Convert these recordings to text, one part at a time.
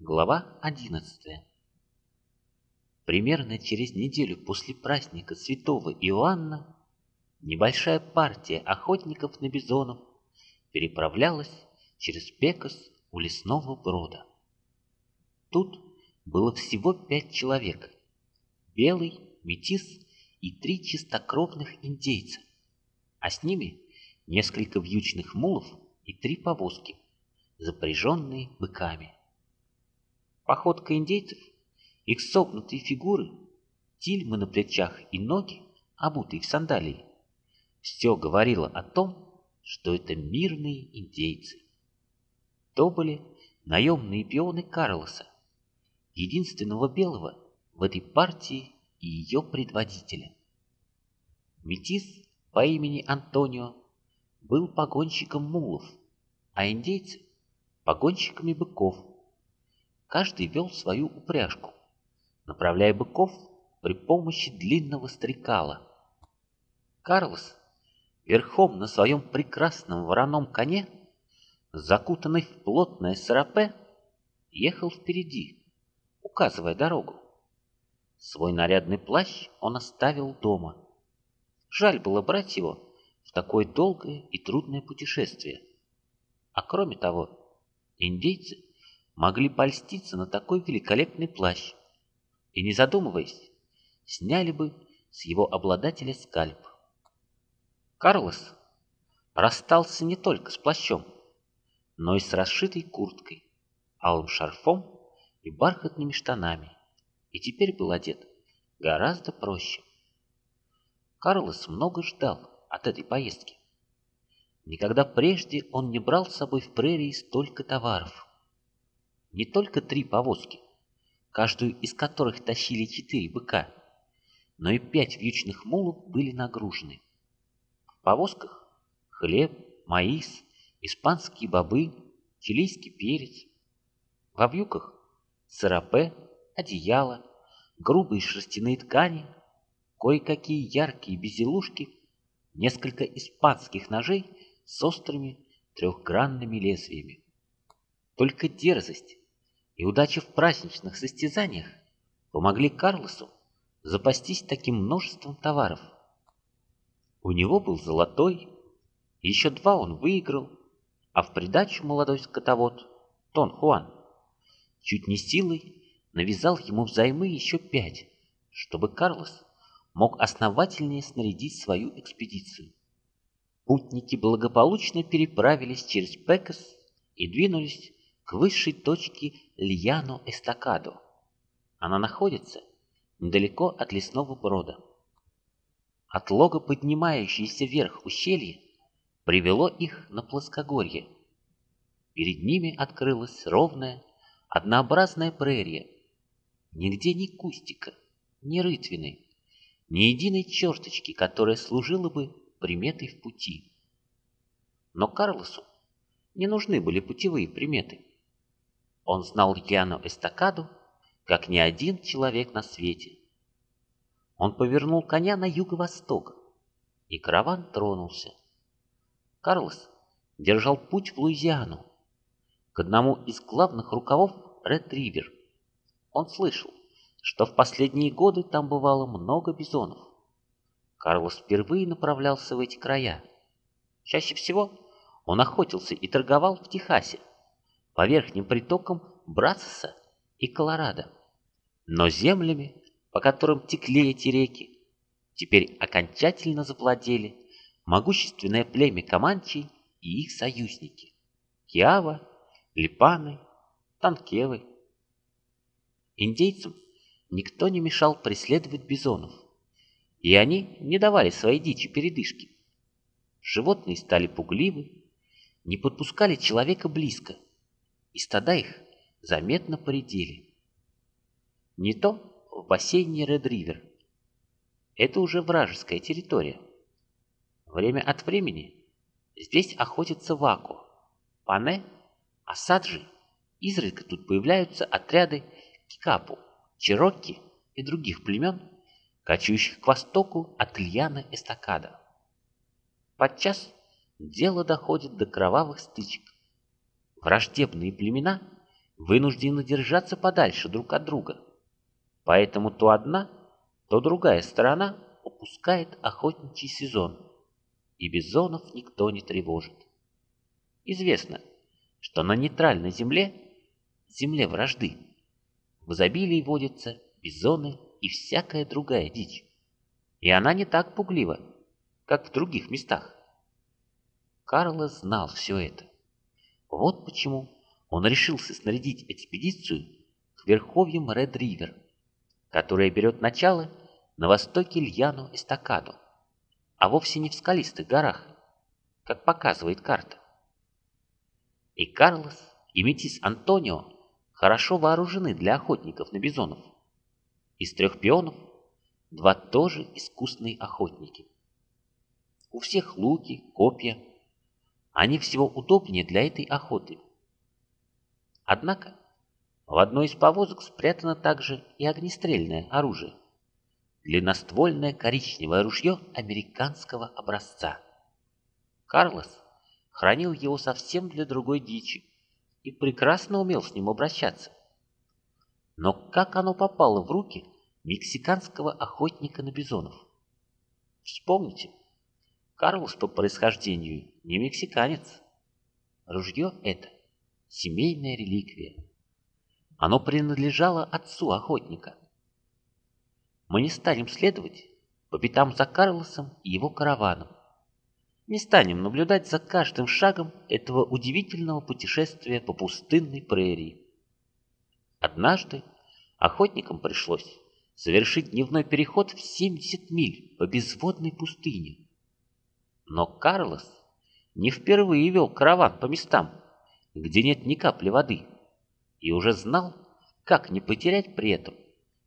Глава 11 Примерно через неделю после праздника Святого Иоанна небольшая партия охотников на бизонов переправлялась через Пекас у лесного брода. Тут было всего пять человек. Белый, метис и три чистокровных индейца, а с ними несколько вьючных мулов и три повозки, запряженные быками. Походка индейцев, их согнутые фигуры, тильмы на плечах и ноги, обутые в сандалии, все говорило о том, что это мирные индейцы. То были наемные пионы Карлоса, единственного белого в этой партии и ее предводителя. Метис по имени Антонио был погонщиком мулов, а индейцы – погонщиками быков. Каждый вел свою упряжку, направляя быков при помощи длинного стрекала. Карлос верхом на своем прекрасном вороном коне, закутанный в плотное сарапе, ехал впереди, указывая дорогу. Свой нарядный плащ он оставил дома. Жаль было брать его в такое долгое и трудное путешествие. А кроме того, индейцы могли польститься на такой великолепный плащ и, не задумываясь, сняли бы с его обладателя скальп. Карлос расстался не только с плащом, но и с расшитой курткой, алым шарфом и бархатными штанами и теперь был одет гораздо проще. Карлос много ждал от этой поездки. Никогда прежде он не брал с собой в прерии столько товаров. Не только три повозки, каждую из которых тащили четыре быка, но и пять вьючных мулов были нагружены. В повозках хлеб, маис, испанские бобы, чилийский перец. Во вьюках сарапе, одеяло, грубые шерстяные ткани, кое-какие яркие безделушки, несколько испанских ножей с острыми трехгранными лезвиями. Только дерзость и удача в праздничных состязаниях помогли Карлосу запастись таким множеством товаров. У него был золотой, еще два он выиграл, а в придачу молодой скотовод Тон Хуан чуть не силой навязал ему взаймы еще пять, чтобы Карлос мог основательнее снарядить свою экспедицию. Путники благополучно переправились через Пекас и двинулись к высшей точке Льяно-Эстакадо. Она находится недалеко от лесного брода. Отлого поднимающееся вверх ущелье привело их на плоскогорье. Перед ними открылась ровная, однообразная прерия, Нигде ни кустика, ни рытвины, ни единой черточки, которая служила бы приметой в пути. Но Карлосу не нужны были путевые приметы. Он знал Яну Эстакаду, как ни один человек на свете. Он повернул коня на юго-восток, и караван тронулся. Карлос держал путь в Луизиану, к одному из главных рукавов Ред-Ривер, он слышал, что в последние годы там бывало много бизонов. Карлос впервые направлялся в эти края. Чаще всего он охотился и торговал в Техасе, по верхним притокам Братсоса и Колорадо. Но землями, по которым текли эти реки, теперь окончательно завладели могущественное племя Каманчей и их союзники – Киава, Липаны, Танкевы Индейцам никто не мешал преследовать бизонов, и они не давали своей дичи передышки. Животные стали пугливы, не подпускали человека близко, и стада их заметно поредели. Не то в бассейне Ред-Ривер. Это уже вражеская территория. Время от времени здесь охотятся ваку, пане, осаджи, изредка тут появляются отряды Кикапу, Чирокки и других племен, кочующих к востоку от Ильяна Эстакада. Подчас дело доходит до кровавых стычек. Враждебные племена вынуждены держаться подальше друг от друга. Поэтому то одна, то другая сторона упускает охотничий сезон, и бизонов никто не тревожит. Известно, что на нейтральной земле, земле вражды, в изобилии водятся бизоны и всякая другая дичь. И она не так пуглива, как в других местах. Карлос знал все это. Вот почему он решился снарядить экспедицию к верховьям Ред-Ривер, которая берет начало на востоке Льяну-Эстакаду, а вовсе не в скалистых горах, как показывает карта. И Карлос, и метис Антонио хорошо вооружены для охотников на бизонов. Из трех пионов два тоже искусные охотники. У всех луки, копья. Они всего удобнее для этой охоты. Однако в одной из повозок спрятано также и огнестрельное оружие. Длинноствольное коричневое ружье американского образца. Карлос хранил его совсем для другой дичи и прекрасно умел с ним обращаться. Но как оно попало в руки мексиканского охотника на бизонов? Вспомните, Карлос по происхождению не мексиканец. Ружье это семейная реликвия. Оно принадлежало отцу охотника. Мы не станем следовать по пятам за Карлосом и его караваном. Не станем наблюдать за каждым шагом этого удивительного путешествия по пустынной прерии. Однажды охотникам пришлось совершить дневной переход в 70 миль по безводной пустыне. Но Карлос не впервые вел караван по местам, где нет ни капли воды, и уже знал, как не потерять при этом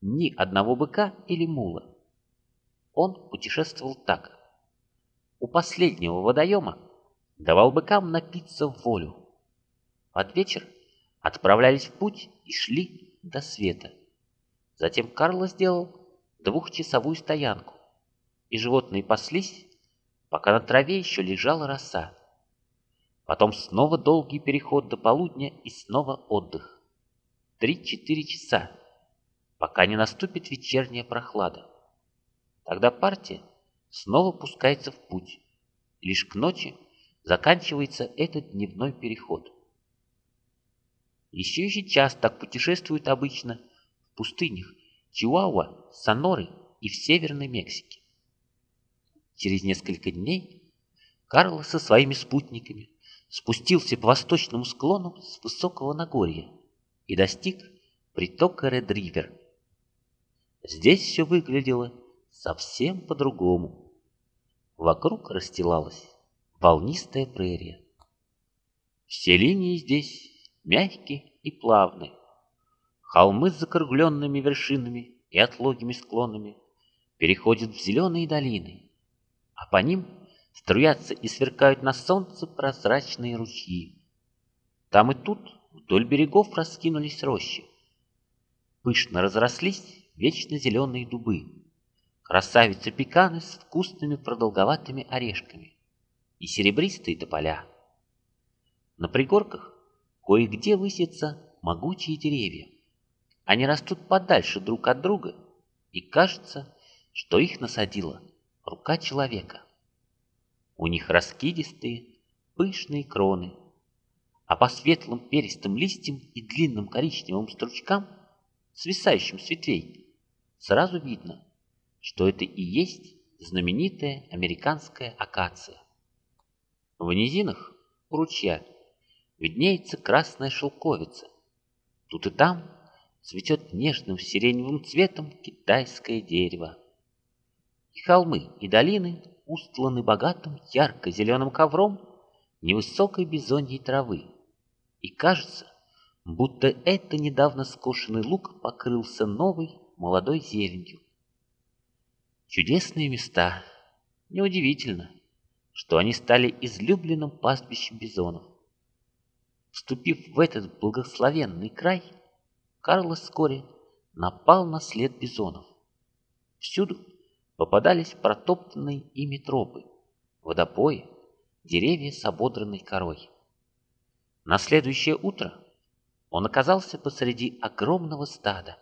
ни одного быка или мула. Он путешествовал так. У последнего водоема давал быкам напиться в волю. Под вечер отправлялись в путь и шли до света. Затем Карло сделал двухчасовую стоянку, и животные паслись, пока на траве еще лежала роса. Потом снова долгий переход до полудня и снова отдых. Три-четыре часа, пока не наступит вечерняя прохлада. Тогда партия снова пускается в путь. Лишь к ночи заканчивается этот дневной переход. Еще и сейчас так путешествуют обычно в пустынях Чиуауа, Соноры и в Северной Мексике. Через несколько дней Карло со своими спутниками спустился по восточному склону с высокого Нагорья и достиг притока Ред-Ривер. Здесь все выглядело совсем по-другому. Вокруг расстилалась волнистая прерия. Все линии здесь мягкие и плавные. Холмы с закругленными вершинами и отлогими склонами переходят в зеленые долины, а по ним струятся и сверкают на солнце прозрачные ручьи. Там и тут вдоль берегов раскинулись рощи. Пышно разрослись вечно зеленые дубы, красавицы пеканы с вкусными продолговатыми орешками и серебристые тополя. На пригорках кое-где высятся могучие деревья. Они растут подальше друг от друга, и кажется, что их насадила рука человека. У них раскидистые, пышные кроны, а по светлым перистым листьям и длинным коричневым стручкам, свисающим с ветвей, сразу видно, что это и есть знаменитая американская акация. В низинах у ручья виднеется красная шелковица. Тут и там цветет нежным сиреневым цветом китайское дерево. Холмы, и долины устланы богатым ярко-зеленым ковром невысокой бизоньей травы. И кажется, будто это недавно скошенный лук покрылся новой молодой зеленью. Чудесные места. Неудивительно, что они стали излюбленным пастбищем бизонов. Вступив в этот благословенный край, Карлос вскоре напал на след бизонов. Всюду попадались протоптанные ими тропы, водопои, деревья с ободранной корой. На следующее утро он оказался посреди огромного стада.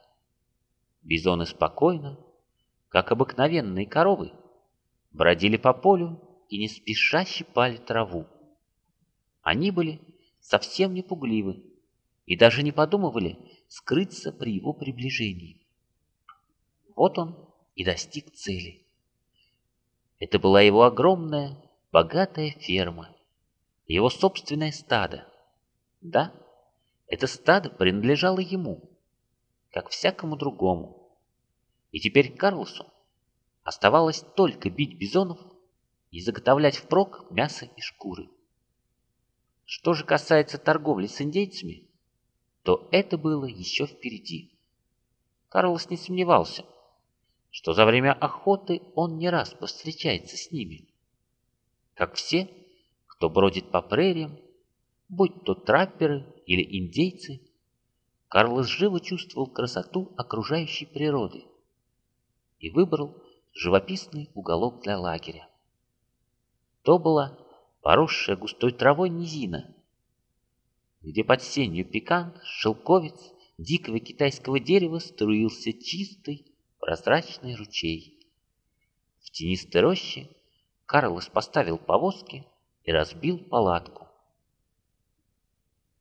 Бизоны спокойно, как обыкновенные коровы, бродили по полю и не спеша щипали траву. Они были совсем не пугливы и даже не подумывали скрыться при его приближении. Вот он и достиг цели. Это была его огромная, богатая ферма, его собственное стадо. Да, это стадо принадлежало ему, как всякому другому. И теперь Карлосу оставалось только бить бизонов и заготовлять впрок мясо и шкуры. Что же касается торговли с индейцами, то это было еще впереди. Карлос не сомневался, что за время охоты он не раз повстречается с ними. Как все, кто бродит по прериям, будь то трапперы или индейцы, Карлос живо чувствовал красоту окружающей природы и выбрал живописный уголок для лагеря. То была поросшая густой травой низина, где под сенью пекан, шелковец, дикого китайского дерева струился чистый прозрачный ручей. В тенистой роще Карлос поставил повозки и разбил палатку.